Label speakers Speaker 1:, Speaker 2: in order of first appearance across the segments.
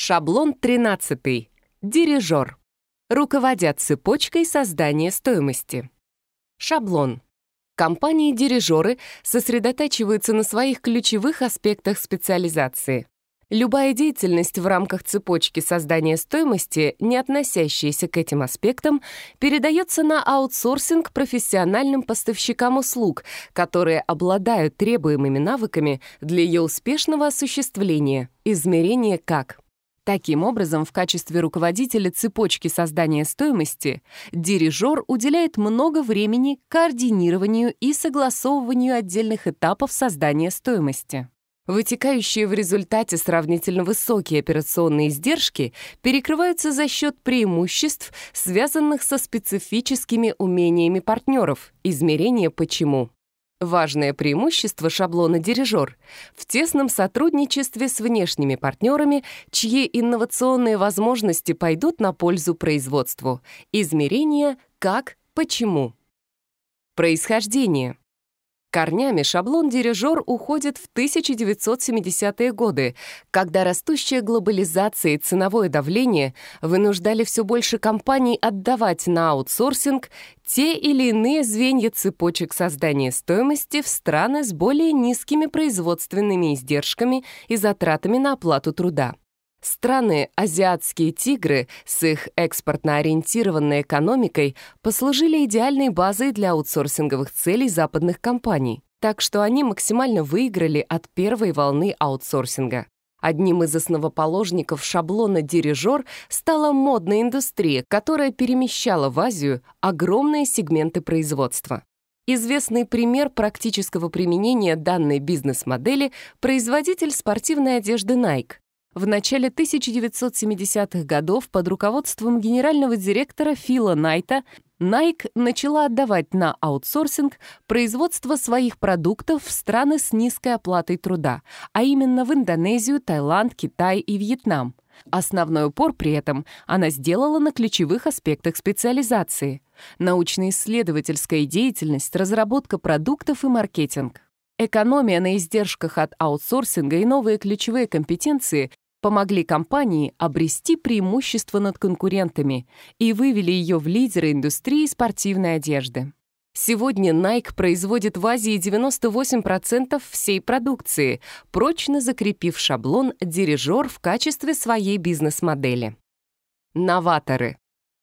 Speaker 1: Шаблон 13. Дирижер. Руководят цепочкой создания стоимости. Шаблон. Компании-дирижеры сосредотачиваются на своих ключевых аспектах специализации. Любая деятельность в рамках цепочки создания стоимости, не относящаяся к этим аспектам, передается на аутсорсинг профессиональным поставщикам услуг, которые обладают требуемыми навыками для ее успешного осуществления, измерения как – Таким образом, в качестве руководителя цепочки создания стоимости дирижер уделяет много времени координированию и согласовыванию отдельных этапов создания стоимости. Вытекающие в результате сравнительно высокие операционные издержки перекрываются за счет преимуществ, связанных со специфическими умениями партнеров, измерение «почему». Важное преимущество шаблона «Дирижер» в тесном сотрудничестве с внешними партнерами, чьи инновационные возможности пойдут на пользу производству. Измерения «как», «почему». Происхождение. Корнями шаблон-дирижер уходит в 1970-е годы, когда растущая глобализация и ценовое давление вынуждали все больше компаний отдавать на аутсорсинг те или иные звенья цепочек создания стоимости в страны с более низкими производственными издержками и затратами на оплату труда. Страны азиатские тигры с их экспортно ориентированной экономикой послужили идеальной базой для аутсорсинговых целей западных компаний, так что они максимально выиграли от первой волны аутсорсинга. Одним из основоположников шаблона «дирижер» стала модная индустрия, которая перемещала в Азию огромные сегменты производства. Известный пример практического применения данной бизнес-модели – производитель спортивной одежды Nike в начале 1970-х годов под руководством генерального директора Фила Найта Nike начала отдавать на аутсорсинг производство своих продуктов в страны с низкой оплатой труда, а именно в Индонезию, Таиланд, Китай и Вьетнам. Основной упор при этом она сделала на ключевых аспектах специализации — научно-исследовательская деятельность, разработка продуктов и маркетинг. Экономия на издержках от аутсорсинга и новые ключевые компетенции помогли компании обрести преимущество над конкурентами и вывели ее в лидеры индустрии спортивной одежды. Сегодня Nike производит в Азии 98% всей продукции, прочно закрепив шаблон «дирижер» в качестве своей бизнес-модели. Новаторы.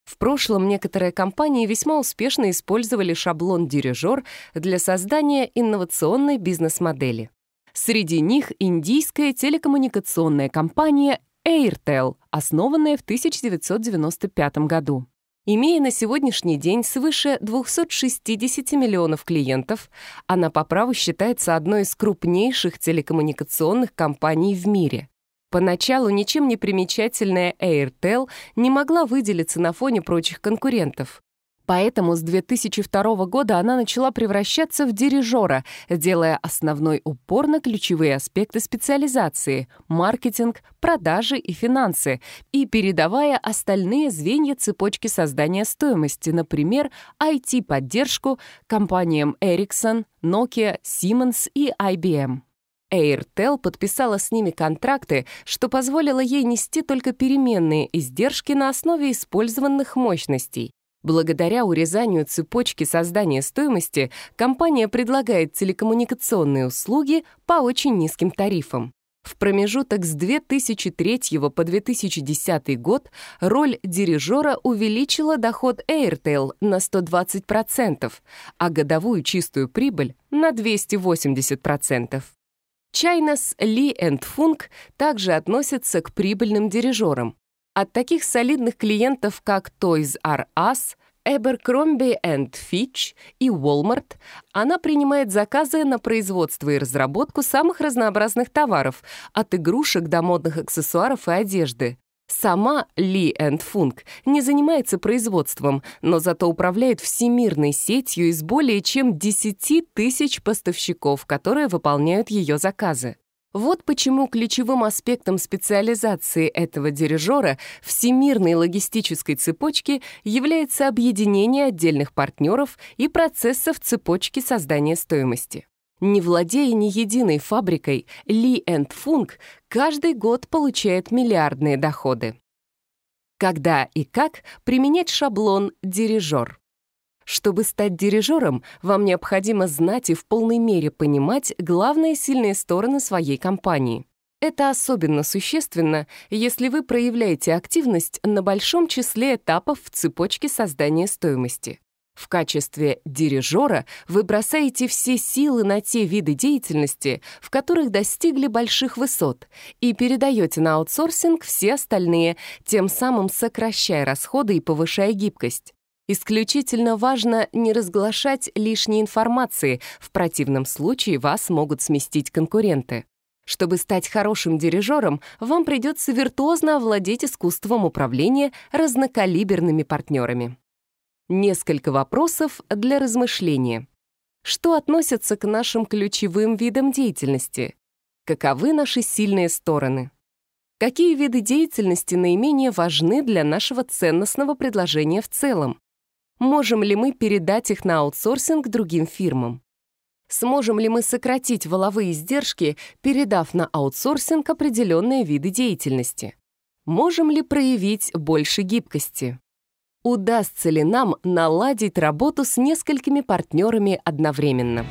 Speaker 1: В прошлом некоторые компании весьма успешно использовали шаблон «дирижер» для создания инновационной бизнес-модели. Среди них индийская телекоммуникационная компания Airtel, основанная в 1995 году. Имея на сегодняшний день свыше 260 миллионов клиентов, она по праву считается одной из крупнейших телекоммуникационных компаний в мире. Поначалу ничем не примечательная Airtel не могла выделиться на фоне прочих конкурентов. Поэтому с 2002 года она начала превращаться в дирижера, делая основной упор на ключевые аспекты специализации — маркетинг, продажи и финансы, и передавая остальные звенья цепочки создания стоимости, например, IT-поддержку компаниям Ericsson, Nokia, Siemens и IBM. Airtel подписала с ними контракты, что позволило ей нести только переменные издержки на основе использованных мощностей. Благодаря урезанию цепочки создания стоимости компания предлагает телекоммуникационные услуги по очень низким тарифам. В промежуток с 2003 по 2010 год роль дирижера увеличила доход Airtel на 120%, а годовую чистую прибыль — на 280%. China's Li Fung также относится к прибыльным дирижерам. От таких солидных клиентов, как Toys R Us, Abercrombie Fitch и Walmart, она принимает заказы на производство и разработку самых разнообразных товаров, от игрушек до модных аксессуаров и одежды. Сама Ли Энд Функ не занимается производством, но зато управляет всемирной сетью из более чем 10 тысяч поставщиков, которые выполняют ее заказы. Вот почему ключевым аспектом специализации этого дирижера всемирной логистической цепочки является объединение отдельных партнеров и процессов цепочки создания стоимости. Не владея ни единой фабрикой, Ли энд Функ каждый год получает миллиардные доходы. Когда и как применять шаблон «дирижер»? Чтобы стать дирижером, вам необходимо знать и в полной мере понимать главные сильные стороны своей компании. Это особенно существенно, если вы проявляете активность на большом числе этапов в цепочке создания стоимости. В качестве дирижера вы бросаете все силы на те виды деятельности, в которых достигли больших высот, и передаете на аутсорсинг все остальные, тем самым сокращая расходы и повышая гибкость. Исключительно важно не разглашать лишней информации, в противном случае вас могут сместить конкуренты. Чтобы стать хорошим дирижером, вам придется виртуозно овладеть искусством управления разнокалиберными партнерами. Несколько вопросов для размышления. Что относится к нашим ключевым видам деятельности? Каковы наши сильные стороны? Какие виды деятельности наименее важны для нашего ценностного предложения в целом? Можем ли мы передать их на аутсорсинг другим фирмам? Сможем ли мы сократить воловые издержки, передав на аутсорсинг определенные виды деятельности? Можем ли проявить больше гибкости? Удастся ли нам наладить работу с несколькими партнерами одновременно?